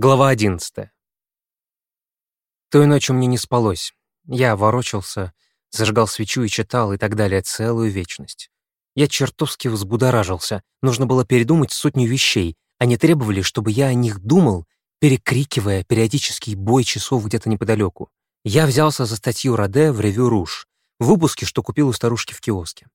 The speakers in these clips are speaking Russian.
Глава 11. Той ночью мне не спалось. Я ворочался, зажигал свечу и читал и так далее целую вечность. Я чертовски взбудоражился. Нужно было передумать сотню вещей. Они требовали, чтобы я о них думал, перекрикивая периодический бой часов где-то неподалеку. Я взялся за статью Раде в «Ревю Руж», в выпуске, что купил у старушки в киоске.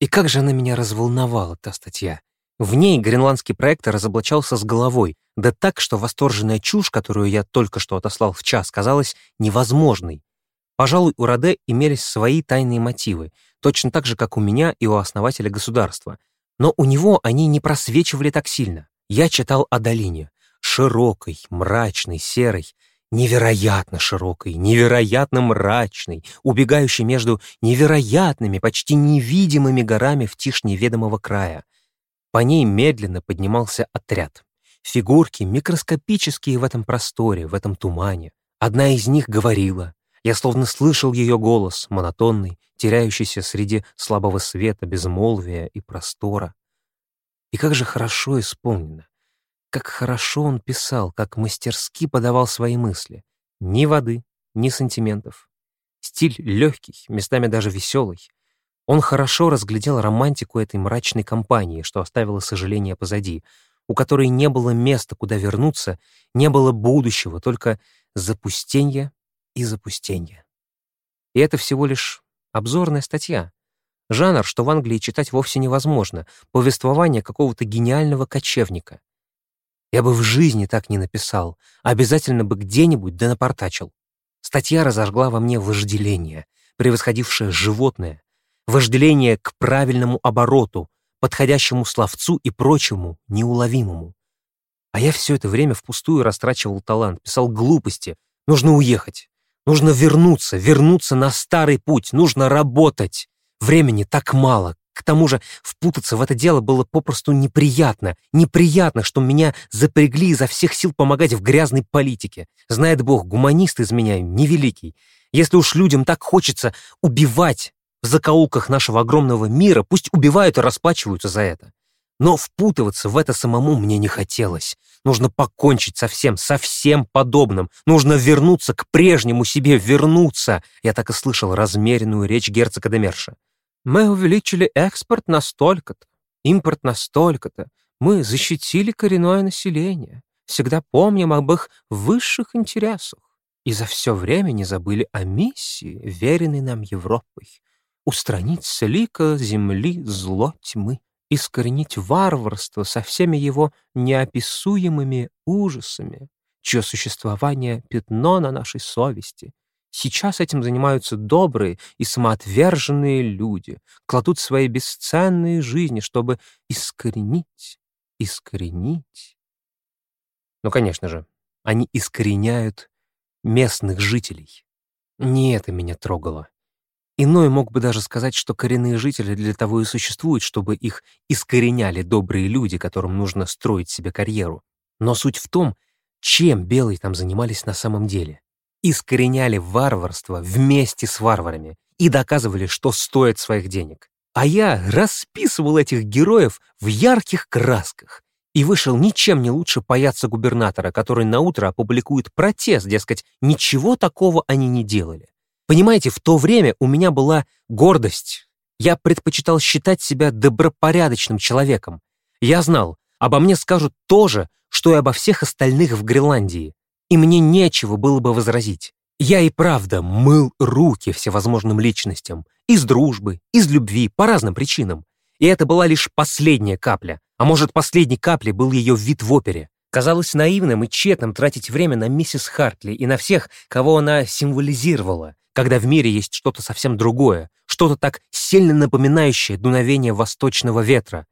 И как же она меня разволновала, та статья. В ней гренландский проектор разоблачался с головой, да так, что восторженная чушь, которую я только что отослал в час, казалась невозможной. Пожалуй, у Раде имелись свои тайные мотивы, точно так же, как у меня и у основателя государства. Но у него они не просвечивали так сильно. Я читал о долине. Широкой, мрачной, серой, невероятно широкой, невероятно мрачной, убегающей между невероятными, почти невидимыми горами в тишь неведомого края. По ней медленно поднимался отряд. Фигурки микроскопические в этом просторе, в этом тумане. Одна из них говорила. Я словно слышал ее голос, монотонный, теряющийся среди слабого света, безмолвия и простора. И как же хорошо исполнено. Как хорошо он писал, как мастерски подавал свои мысли. Ни воды, ни сантиментов. Стиль легкий, местами даже веселый. Он хорошо разглядел романтику этой мрачной компании, что оставило сожаление позади, у которой не было места, куда вернуться, не было будущего, только запустение и запустение. И это всего лишь обзорная статья. Жанр, что в Англии читать вовсе невозможно, повествование какого-то гениального кочевника. Я бы в жизни так не написал, обязательно бы где-нибудь да напортачил. Статья разожгла во мне вожделение, превосходившее животное, вожделение к правильному обороту, подходящему словцу и прочему неуловимому. А я все это время впустую растрачивал талант, писал глупости. Нужно уехать. Нужно вернуться, вернуться на старый путь. Нужно работать. Времени так мало. К тому же впутаться в это дело было попросту неприятно. Неприятно, что меня запрягли изо всех сил помогать в грязной политике. Знает Бог, гуманист из меня невеликий. Если уж людям так хочется убивать, в закоулках нашего огромного мира, пусть убивают и расплачиваются за это. Но впутываться в это самому мне не хотелось. Нужно покончить со всем, со всем подобным. Нужно вернуться к прежнему себе, вернуться. Я так и слышал размеренную речь герцога Демерша. Мы увеличили экспорт на столько-то, импорт на столько-то. Мы защитили коренное население. Всегда помним об их высших интересах. И за все время не забыли о миссии, веренной нам Европой устранить с лика земли зло тьмы, искоренить варварство со всеми его неописуемыми ужасами, чье существование — пятно на нашей совести. Сейчас этим занимаются добрые и самоотверженные люди, кладут свои бесценные жизни, чтобы искоренить, искоренить. Ну, конечно же, они искореняют местных жителей. Не это меня трогало. Иной мог бы даже сказать, что коренные жители для того и существуют, чтобы их искореняли добрые люди, которым нужно строить себе карьеру. Но суть в том, чем белые там занимались на самом деле. Искореняли варварство вместе с варварами и доказывали, что стоит своих денег. А я расписывал этих героев в ярких красках и вышел ничем не лучше паяться губернатора, который наутро опубликует протест, дескать, ничего такого они не делали. Понимаете, в то время у меня была гордость. Я предпочитал считать себя добропорядочным человеком. Я знал, обо мне скажут то же, что и обо всех остальных в Гренландии. И мне нечего было бы возразить. Я и правда мыл руки всевозможным личностям. Из дружбы, из любви, по разным причинам. И это была лишь последняя капля. А может, последней каплей был ее вид в опере. Казалось наивным и тщетным тратить время на миссис Хартли и на всех, кого она символизировала, когда в мире есть что-то совсем другое, что-то так сильно напоминающее дуновение восточного ветра.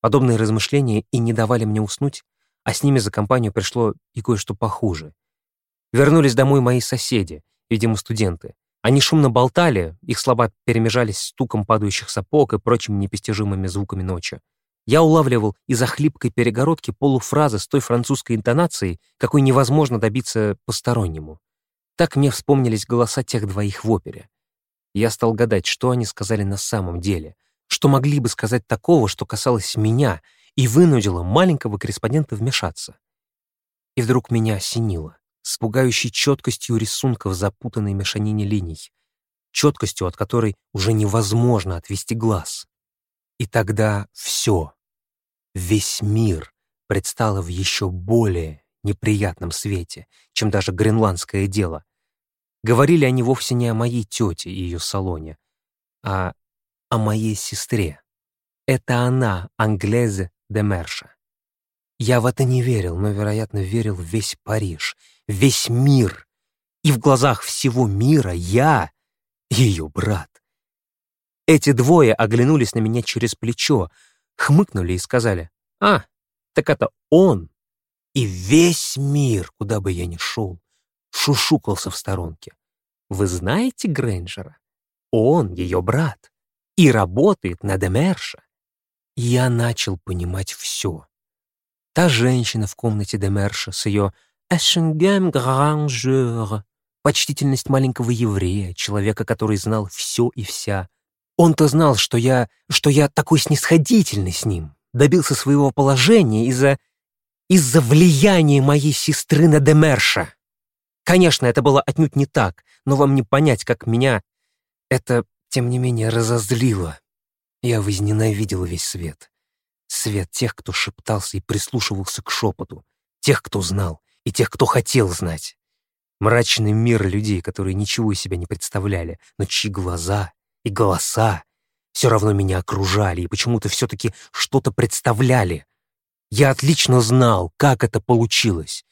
Подобные размышления и не давали мне уснуть, а с ними за компанию пришло и кое-что похуже. Вернулись домой мои соседи, видимо, студенты. Они шумно болтали, их слова перемежались стуком падающих сапог и прочими непостижимыми звуками ночи. Я улавливал из-за хлипкой перегородки полуфразы с той французской интонацией, какой невозможно добиться постороннему. Так мне вспомнились голоса тех двоих в опере. Я стал гадать, что они сказали на самом деле, что могли бы сказать такого, что касалось меня, и вынудило маленького корреспондента вмешаться. И вдруг меня осенило, с пугающей четкостью рисунков запутанной мешанине линий, четкостью, от которой уже невозможно отвести глаз. И тогда все, весь мир предстало в еще более неприятном свете, чем даже гренландское дело. Говорили они вовсе не о моей тете и ее салоне, а о моей сестре. Это она, Англезе де Мерша. Я в это не верил, но, вероятно, верил весь Париж, весь мир. И в глазах всего мира я ее брат. Эти двое оглянулись на меня через плечо, хмыкнули и сказали, «А, так это он!» И весь мир, куда бы я ни шел, шушукался в сторонке. «Вы знаете Грейнджера? Он ее брат и работает на Демерша». Я начал понимать все. Та женщина в комнате Демерша с ее «Эшенгем Гранжер», почтительность маленького еврея, человека, который знал все и вся. Он-то знал, что я, что я такой снисходительный с ним, добился своего положения из-за из-за влияния моей сестры на Демерша. Конечно, это было отнюдь не так, но вам не понять, как меня это, тем не менее, разозлило. Я возненавидел весь свет. Свет тех, кто шептался и прислушивался к шепоту, тех, кто знал, и тех, кто хотел знать. Мрачный мир людей, которые ничего из себя не представляли, но чьи глаза и голоса все равно меня окружали и почему-то все-таки что-то представляли. Я отлично знал, как это получилось.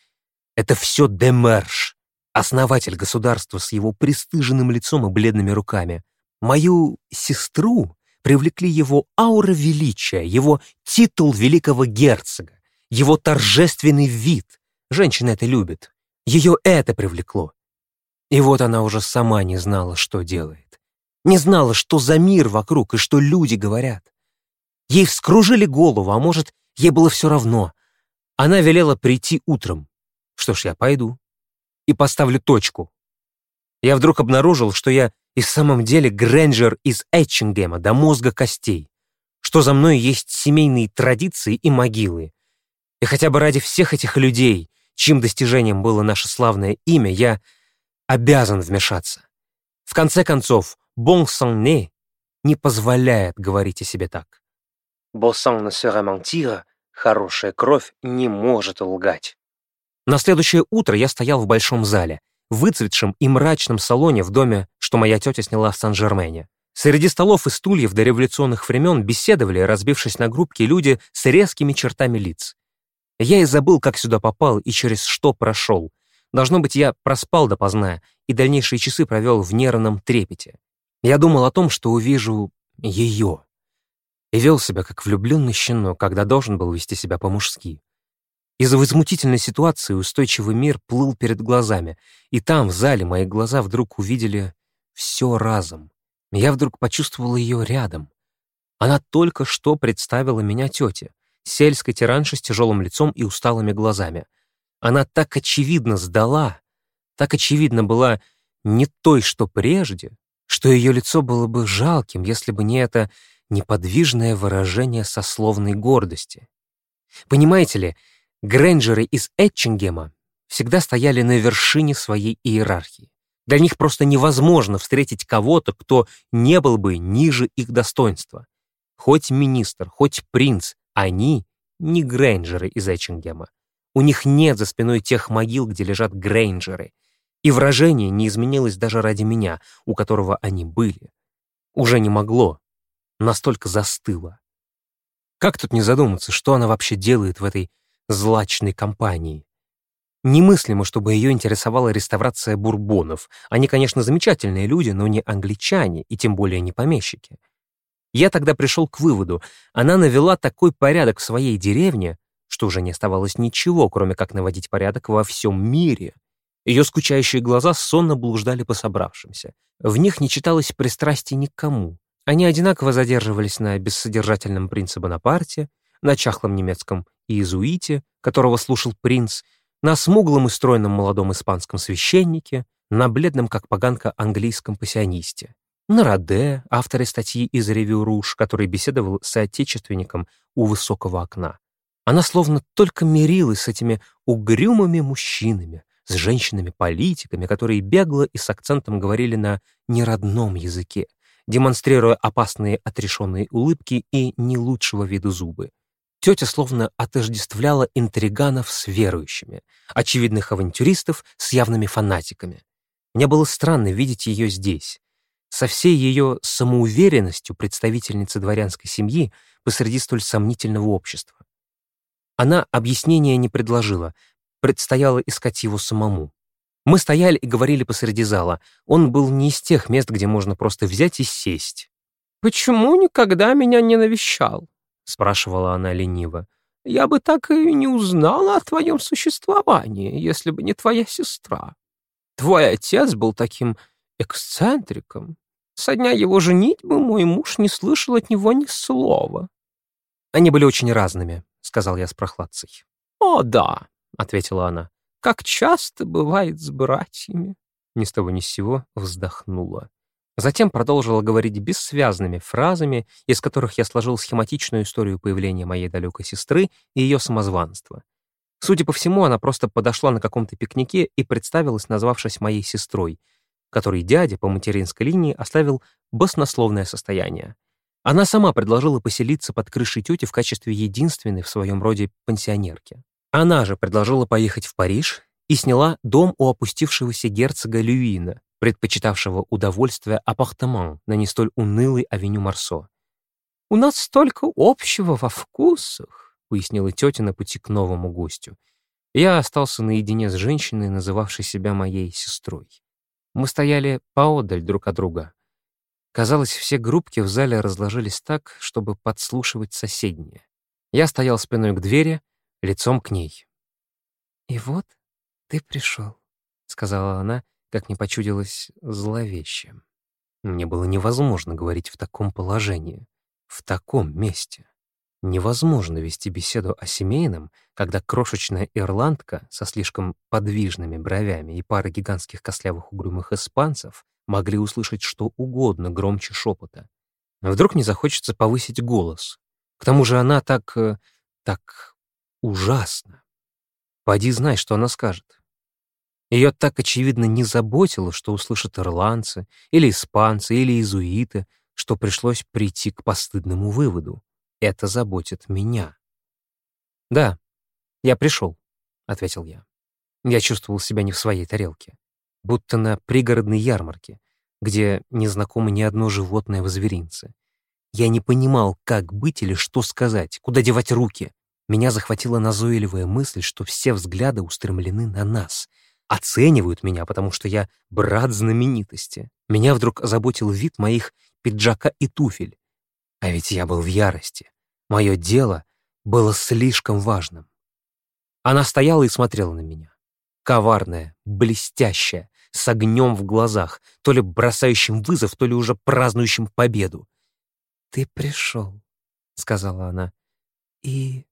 Это все Демерш, основатель государства с его пристыженным лицом и бледными руками. Мою сестру привлекли его аура величия, его титул великого герцога, его торжественный вид. Женщина это любит. Ее это привлекло. И вот она уже сама не знала, что делает. Не знала, что за мир вокруг и что люди говорят. Ей вскружили голову, а может, ей было все равно. Она велела прийти утром. Что ж, я пойду. И поставлю точку. Я вдруг обнаружил, что я и в самом деле Грэнджер из Этчингема до мозга костей, что за мной есть семейные традиции и могилы. И хотя бы ради всех этих людей, чьим достижением было наше славное имя, я обязан вмешаться. В конце концов, «bon sang не позволяет говорить о себе так. «Bon sang ne serait mentir» — «хорошая кровь не может лгать». На следующее утро я стоял в большом зале, выцветшем и мрачном салоне в доме, что моя тетя сняла в Сан-Жермене. Среди столов и стульев до революционных времен беседовали, разбившись на группки, люди с резкими чертами лиц. Я и забыл, как сюда попал и через что прошел. Должно быть, я проспал допоздна и дальнейшие часы провел в нервном трепете. Я думал о том, что увижу ее. И вел себя как влюбленный щенок, когда должен был вести себя по-мужски. Из-за возмутительной ситуации устойчивый мир плыл перед глазами, и там, в зале, мои глаза вдруг увидели все разом. Я вдруг почувствовал ее рядом. Она только что представила меня тете сельской тираншей с тяжелым лицом и усталыми глазами. Она так очевидно сдала, так очевидно была не той, что прежде, что ее лицо было бы жалким, если бы не это неподвижное выражение сословной гордости. Понимаете ли, Грэнджеры из Этчингема всегда стояли на вершине своей иерархии. Для них просто невозможно встретить кого-то, кто не был бы ниже их достоинства. Хоть министр, хоть принц, они не Грейнджеры из Эчингема. У них нет за спиной тех могил, где лежат Грейнджеры. И выражение не изменилось даже ради меня, у которого они были. Уже не могло. Настолько застыло. Как тут не задуматься, что она вообще делает в этой злачной компании? Немыслимо, чтобы ее интересовала реставрация бурбонов. Они, конечно, замечательные люди, но не англичане, и тем более не помещики. Я тогда пришел к выводу, она навела такой порядок в своей деревне, что уже не оставалось ничего, кроме как наводить порядок во всем мире. Ее скучающие глаза сонно блуждали по собравшимся. В них не читалось пристрастий никому. Они одинаково задерживались на бессодержательном принце Бонапарте, на чахлом немецком иезуите, которого слушал принц, на смуглом и стройном молодом испанском священнике, на бледном, как поганка, английском пассионисте на Раде, авторе статьи из «Ревью Руж», который беседовал с отечественником у высокого окна. Она словно только мирилась с этими угрюмыми мужчинами, с женщинами-политиками, которые бегло и с акцентом говорили на неродном языке, демонстрируя опасные отрешенные улыбки и не лучшего вида зубы. Тетя словно отождествляла интриганов с верующими, очевидных авантюристов с явными фанатиками. Мне было странно видеть ее здесь, со всей ее самоуверенностью представительницы дворянской семьи посреди столь сомнительного общества. Она объяснения не предложила, предстояло искать его самому. Мы стояли и говорили посреди зала. Он был не из тех мест, где можно просто взять и сесть. «Почему никогда меня не навещал?» — спрашивала она лениво. «Я бы так и не узнала о твоем существовании, если бы не твоя сестра. Твой отец был таким эксцентриком. Со дня его женитьбы мой муж не слышал от него ни слова». «Они были очень разными», — сказал я с прохладцей. «О, да», — ответила она, — «как часто бывает с братьями». Ни с того ни с сего вздохнула. Затем продолжила говорить бессвязными фразами, из которых я сложил схематичную историю появления моей далекой сестры и ее самозванства. Судя по всему, она просто подошла на каком-то пикнике и представилась, назвавшись моей сестрой, которой дядя по материнской линии оставил баснословное состояние. Она сама предложила поселиться под крышей тети в качестве единственной в своем роде пансионерки. Она же предложила поехать в Париж и сняла дом у опустившегося герцога Люина, предпочитавшего удовольствие апартамент на не столь унылой авеню Марсо. «У нас столько общего во вкусах», — пояснила тетя на пути к новому гостю. Я остался наедине с женщиной, называвшей себя моей сестрой. Мы стояли поодаль друг от друга. Казалось, все группки в зале разложились так, чтобы подслушивать соседние. Я стоял спиной к двери, лицом к ней. «И вот ты пришел», — сказала она, как не почудилось зловеще. Мне было невозможно говорить в таком положении, в таком месте. Невозможно вести беседу о семейном, когда крошечная ирландка со слишком подвижными бровями и пара гигантских костлявых угрюмых испанцев могли услышать что угодно громче шепота. Вдруг не захочется повысить голос. К тому же она так... Э, так ужасно. Поди знай, что она скажет. Ее так очевидно не заботило, что услышат ирландцы, или испанцы, или иезуиты, что пришлось прийти к постыдному выводу. Это заботит меня. «Да, я пришел», — ответил я. Я чувствовал себя не в своей тарелке будто на пригородной ярмарке, где не знакомо ни одно животное в зверинце. Я не понимал, как быть или что сказать, куда девать руки. Меня захватила назойливая мысль, что все взгляды устремлены на нас, оценивают меня, потому что я брат знаменитости. Меня вдруг заботил вид моих пиджака и туфель. А ведь я был в ярости. Мое дело было слишком важным. Она стояла и смотрела на меня. Коварная, блестящая, с огнем в глазах, то ли бросающим вызов, то ли уже празднующим победу. «Ты пришел», — сказала она, — «и...»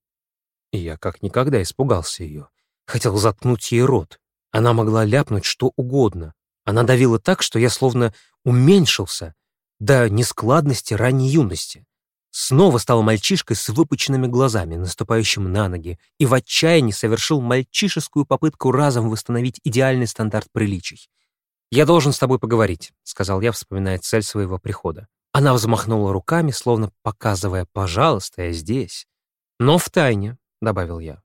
Я как никогда испугался ее. Хотел заткнуть ей рот. Она могла ляпнуть что угодно. Она давила так, что я словно уменьшился до нескладности ранней юности. Снова стал мальчишкой с выпученными глазами, наступающим на ноги, и в отчаянии совершил мальчишескую попытку разом восстановить идеальный стандарт приличий. «Я должен с тобой поговорить», — сказал я, вспоминая цель своего прихода. Она взмахнула руками, словно показывая «пожалуйста, я здесь». «Но в тайне», — добавил я.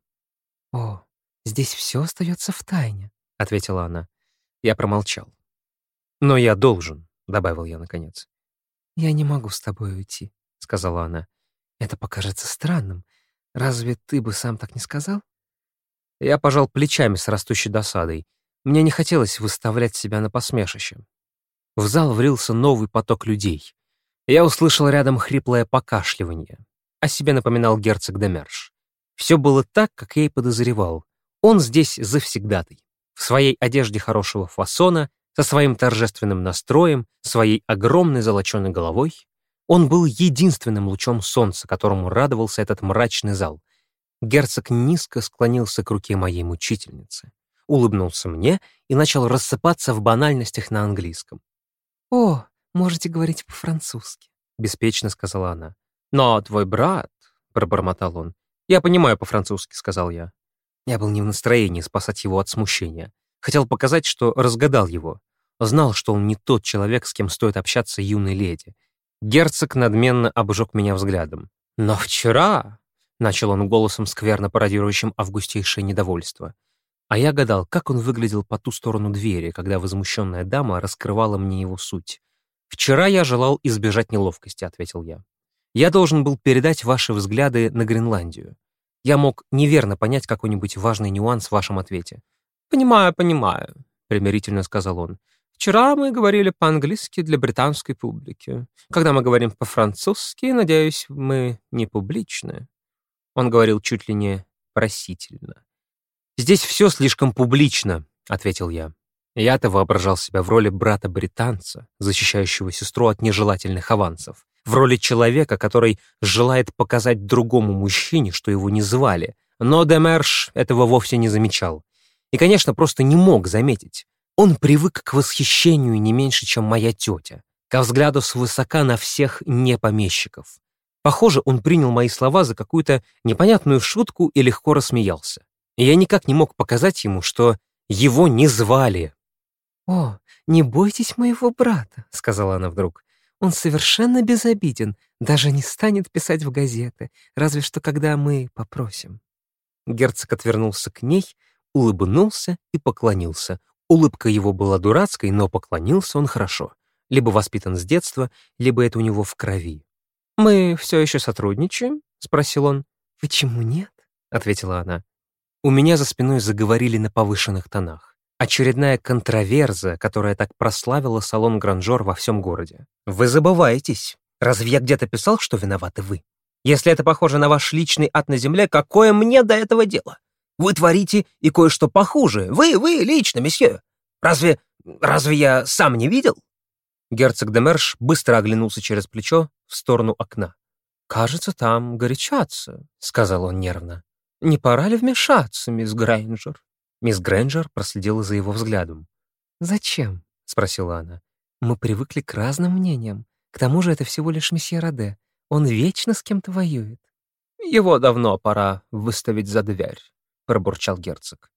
«О, здесь все остается в тайне», — ответила она. Я промолчал. «Но я должен», — добавил я наконец. «Я не могу с тобой уйти», — сказала она. «Это покажется странным. Разве ты бы сам так не сказал?» Я пожал плечами с растущей досадой. Мне не хотелось выставлять себя на посмешище. В зал врился новый поток людей. Я услышал рядом хриплое покашливание. О себе напоминал герцог Демерш. Все было так, как я и подозревал. Он здесь завсегдатый. В своей одежде хорошего фасона, со своим торжественным настроем, своей огромной золоченой головой, он был единственным лучом солнца, которому радовался этот мрачный зал. Герцог низко склонился к руке моей мучительницы, улыбнулся мне и начал рассыпаться в банальностях на английском. «О, можете говорить по-французски», — беспечно сказала она. «Но твой брат», — пробормотал он, — «Я понимаю по-французски», — сказал я. Я был не в настроении спасать его от смущения. Хотел показать, что разгадал его. Знал, что он не тот человек, с кем стоит общаться юной леди. Герцог надменно обжег меня взглядом. «Но вчера...» — начал он голосом, скверно пародирующим августейшее недовольство. А я гадал, как он выглядел по ту сторону двери, когда возмущенная дама раскрывала мне его суть. «Вчера я желал избежать неловкости», — ответил я. «Я должен был передать ваши взгляды на Гренландию. Я мог неверно понять какой-нибудь важный нюанс в вашем ответе». «Понимаю, понимаю», — примирительно сказал он. «Вчера мы говорили по-английски для британской публики. Когда мы говорим по-французски, надеюсь, мы не публичны». Он говорил чуть ли не просительно. «Здесь все слишком публично», — ответил я. Я-то воображал себя в роли брата-британца, защищающего сестру от нежелательных авансов, в роли человека, который желает показать другому мужчине, что его не звали. Но Демерш этого вовсе не замечал. И, конечно, просто не мог заметить. Он привык к восхищению не меньше, чем моя тетя, ко взгляду свысока на всех непомещиков. Похоже, он принял мои слова за какую-то непонятную шутку и легко рассмеялся. И я никак не мог показать ему, что его не звали. «О, не бойтесь моего брата», — сказала она вдруг. «Он совершенно безобиден, даже не станет писать в газеты, разве что когда мы попросим». Герцог отвернулся к ней, улыбнулся и поклонился. Улыбка его была дурацкой, но поклонился он хорошо. Либо воспитан с детства, либо это у него в крови. «Мы все еще сотрудничаем?» — спросил он. «Почему нет?» — ответила она. У меня за спиной заговорили на повышенных тонах. Очередная контроверза, которая так прославила салон Гранжор во всем городе. «Вы забываетесь. Разве я где-то писал, что виноваты вы? Если это похоже на ваш личный ад на земле, какое мне до этого дело? Вы творите и кое-что похуже. Вы, вы лично, месье. Разве, разве я сам не видел?» Герцог де Мерш быстро оглянулся через плечо в сторону окна. «Кажется, там горячаться», — сказал он нервно. «Не пора ли вмешаться, мисс Грейнджер?» Мисс Грэнджер проследила за его взглядом. «Зачем?» — спросила она. «Мы привыкли к разным мнениям. К тому же это всего лишь месье Раде. Он вечно с кем-то воюет». «Его давно пора выставить за дверь», — пробурчал герцог.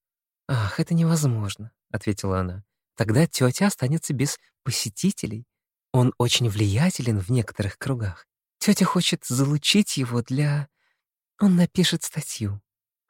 «Ах, это невозможно», — ответила она. «Тогда тетя останется без посетителей. Он очень влиятелен в некоторых кругах. Тетя хочет залучить его для... Он напишет статью.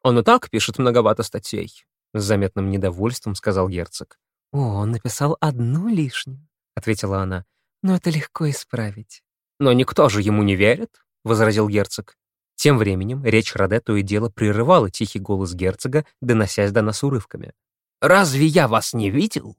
Он и так пишет многовато статей. С заметным недовольством сказал герцог. «О, он написал одну лишнюю», — ответила она. «Но это легко исправить». «Но никто же ему не верит», — возразил герцог. Тем временем речь Раде то и дело прерывала тихий голос герцога, доносясь до нас урывками. «Разве я вас не видел?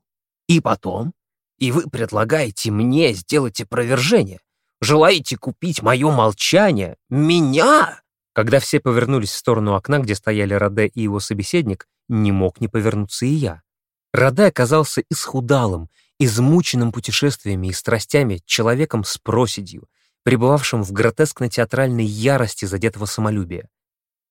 И потом? И вы предлагаете мне сделать опровержение? Желаете купить мое молчание? Меня?» Когда все повернулись в сторону окна, где стояли Раде и его собеседник, не мог не повернуться и я. Раде оказался исхудалым, измученным путешествиями и страстями человеком с проседью, пребывавшим в гротескно-театральной ярости задетого самолюбия.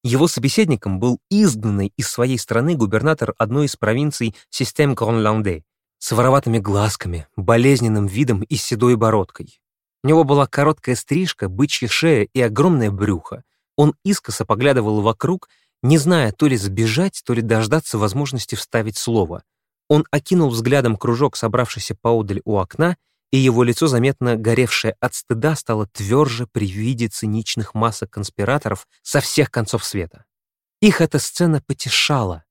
Его собеседником был изгнанный из своей страны губернатор одной из провинций систем Гронланде с вороватыми глазками, болезненным видом и седой бородкой. У него была короткая стрижка, бычья шея и огромное брюхо. Он искоса поглядывал вокруг, не зная то ли сбежать, то ли дождаться возможности вставить слово. Он окинул взглядом кружок, собравшийся поодаль у окна, и его лицо, заметно горевшее от стыда, стало тверже при виде циничных масок конспираторов со всех концов света. Их эта сцена потешала.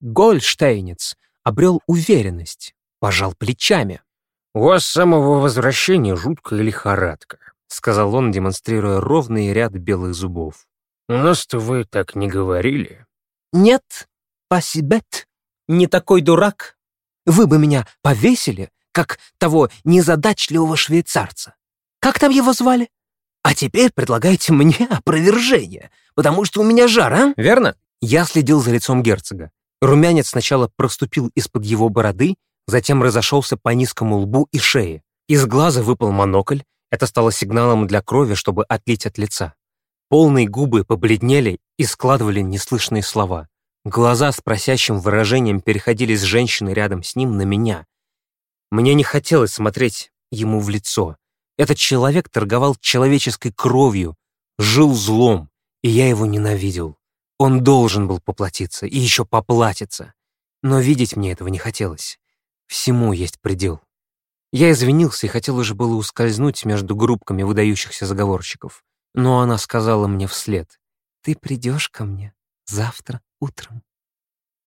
Гольштейнец обрел уверенность, пожал плечами. «У вас с самого возвращения жуткая лихорадка», — сказал он, демонстрируя ровный ряд белых зубов. «У нас-то вы так не говорили». «Нет, пасибет, не такой дурак. Вы бы меня повесили, как того незадачливого швейцарца. Как там его звали? А теперь предлагаете мне опровержение, потому что у меня жар, а?» «Верно?» Я следил за лицом герцога. Румянец сначала проступил из-под его бороды, затем разошелся по низкому лбу и шее. Из глаза выпал монокль, это стало сигналом для крови, чтобы отлить от лица. Полные губы побледнели и складывали неслышные слова. Глаза с просящим выражением переходили с женщины рядом с ним на меня. Мне не хотелось смотреть ему в лицо. Этот человек торговал человеческой кровью, жил злом, и я его ненавидел. Он должен был поплатиться и еще поплатиться. Но видеть мне этого не хотелось. Всему есть предел. Я извинился и хотел уже было ускользнуть между группками выдающихся заговорщиков. Но она сказала мне вслед, «Ты придешь ко мне завтра утром».